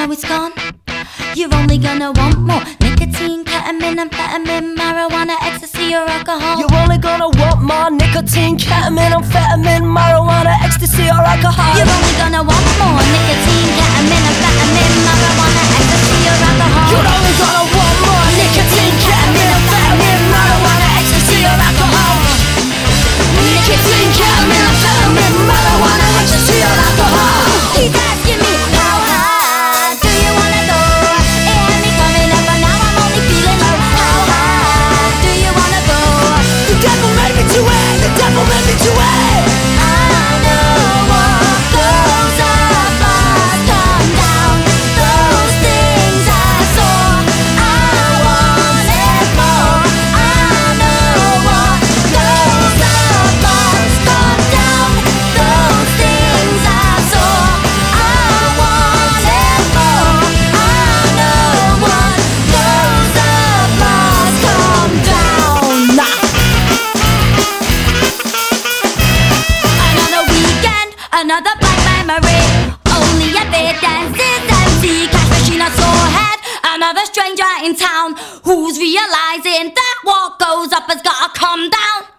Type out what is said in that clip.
now it's gone. You're only gonna want more nicotine, ketamine, amphetamine, marijuana, ecstasy, or alcohol. You're only gonna want more nicotine, ketamine, amphetamine, marijuana, ecstasy, or alcohol. You're only gonna want another black memory. Only evidence is empty. Cash machine, saw head. Another stranger in town who's realizing that what goes up has gotta come down.